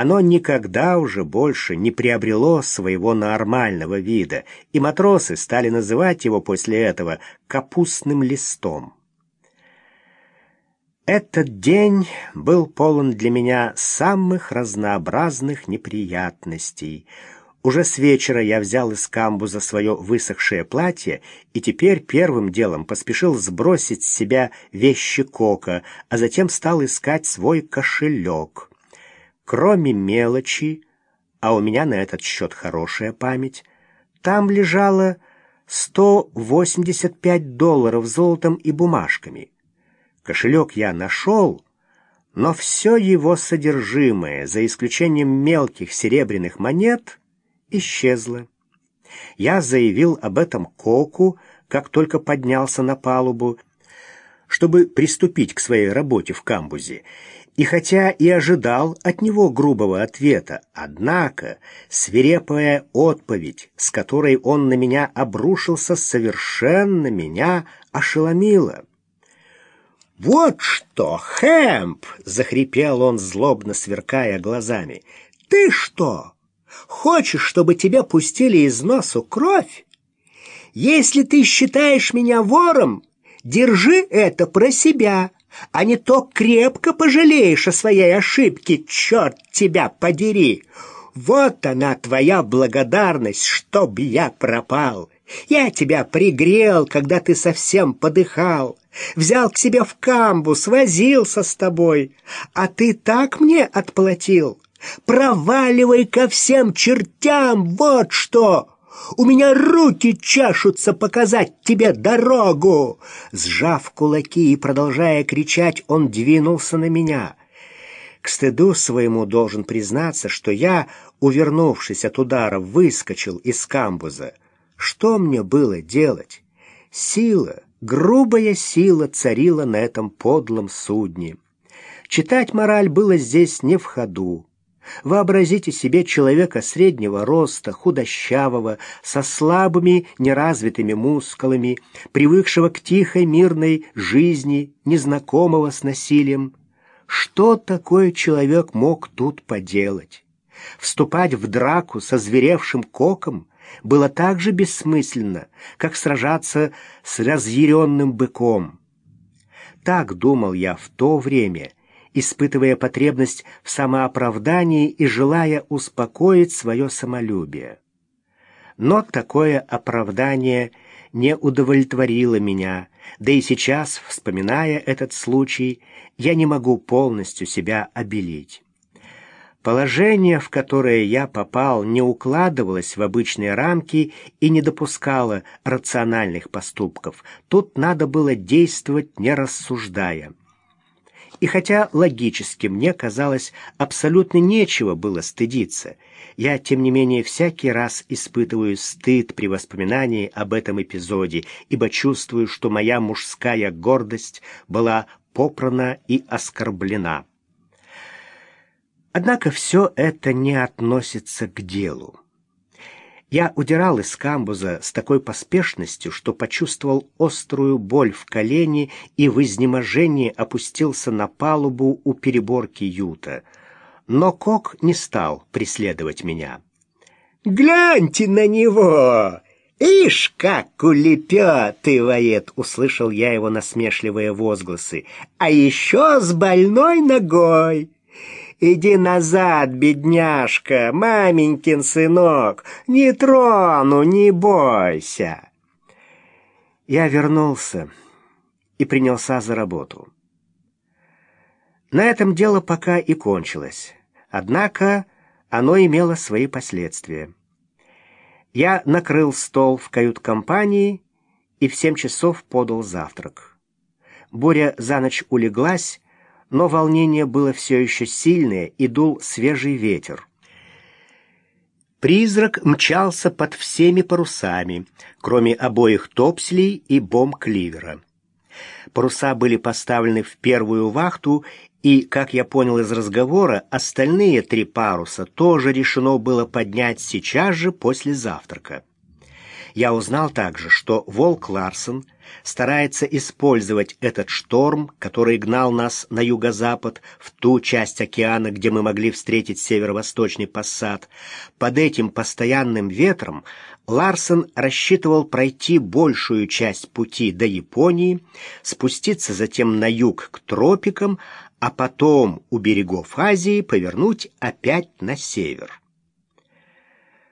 оно никогда уже больше не приобрело своего нормального вида, и матросы стали называть его после этого капустным листом. Этот день был полон для меня самых разнообразных неприятностей. Уже с вечера я взял из камбуза свое высохшее платье и теперь первым делом поспешил сбросить с себя вещи Кока, а затем стал искать свой кошелек. Кроме мелочи, а у меня на этот счет хорошая память, там лежало 185 долларов золотом и бумажками. Кошелек я нашел, но все его содержимое, за исключением мелких серебряных монет, исчезло. Я заявил об этом Коку, как только поднялся на палубу, чтобы приступить к своей работе в камбузе, и хотя и ожидал от него грубого ответа, однако свирепая отповедь, с которой он на меня обрушился, совершенно меня ошеломила. «Вот что, Хэмп!» — захрипел он, злобно сверкая глазами. «Ты что, хочешь, чтобы тебе пустили из носу кровь? Если ты считаешь меня вором, держи это про себя, а не то крепко пожалеешь о своей ошибке, черт тебя подери! Вот она, твоя благодарность, чтоб я пропал!» Я тебя пригрел, когда ты совсем подыхал. Взял к себе в камбус, возился с тобой. А ты так мне отплатил? Проваливай ко всем чертям, вот что! У меня руки чашутся показать тебе дорогу!» Сжав кулаки и продолжая кричать, он двинулся на меня. К стыду своему должен признаться, что я, увернувшись от удара, выскочил из камбуза. Что мне было делать? Сила, грубая сила царила на этом подлом судне. Читать мораль было здесь не в ходу. Вообразите себе человека среднего роста, худощавого, со слабыми, неразвитыми мускулами, привыкшего к тихой мирной жизни, незнакомого с насилием. Что такой человек мог тут поделать? Вступать в драку со зверевшим коком, было так же бессмысленно, как сражаться с разъяренным быком. Так думал я в то время, испытывая потребность в самооправдании и желая успокоить свое самолюбие. Но такое оправдание не удовлетворило меня, да и сейчас, вспоминая этот случай, я не могу полностью себя обелить. Положение, в которое я попал, не укладывалось в обычные рамки и не допускало рациональных поступков. Тут надо было действовать, не рассуждая. И хотя логически мне казалось абсолютно нечего было стыдиться, я, тем не менее, всякий раз испытываю стыд при воспоминании об этом эпизоде, ибо чувствую, что моя мужская гордость была попрана и оскорблена. Однако все это не относится к делу. Я удирал из камбуза с такой поспешностью, что почувствовал острую боль в колене и в изнеможении опустился на палубу у переборки юта. Но Кок не стал преследовать меня. «Гляньте на него! Ишь, как улепетывает!» — услышал я его насмешливые возгласы. «А еще с больной ногой!» «Иди назад, бедняжка, маменькин сынок! Не трону, не бойся!» Я вернулся и принялся за работу. На этом дело пока и кончилось, однако оно имело свои последствия. Я накрыл стол в кают-компании и в семь часов подал завтрак. Боря за ночь улеглась, но волнение было все еще сильное и дул свежий ветер. Призрак мчался под всеми парусами, кроме обоих топселей и бомб-кливера. Паруса были поставлены в первую вахту, и, как я понял из разговора, остальные три паруса тоже решено было поднять сейчас же после завтрака. Я узнал также, что Волк Ларсен старается использовать этот шторм, который гнал нас на юго-запад, в ту часть океана, где мы могли встретить северо-восточный пассат. Под этим постоянным ветром Ларсен рассчитывал пройти большую часть пути до Японии, спуститься затем на юг к тропикам, а потом у берегов Азии повернуть опять на север.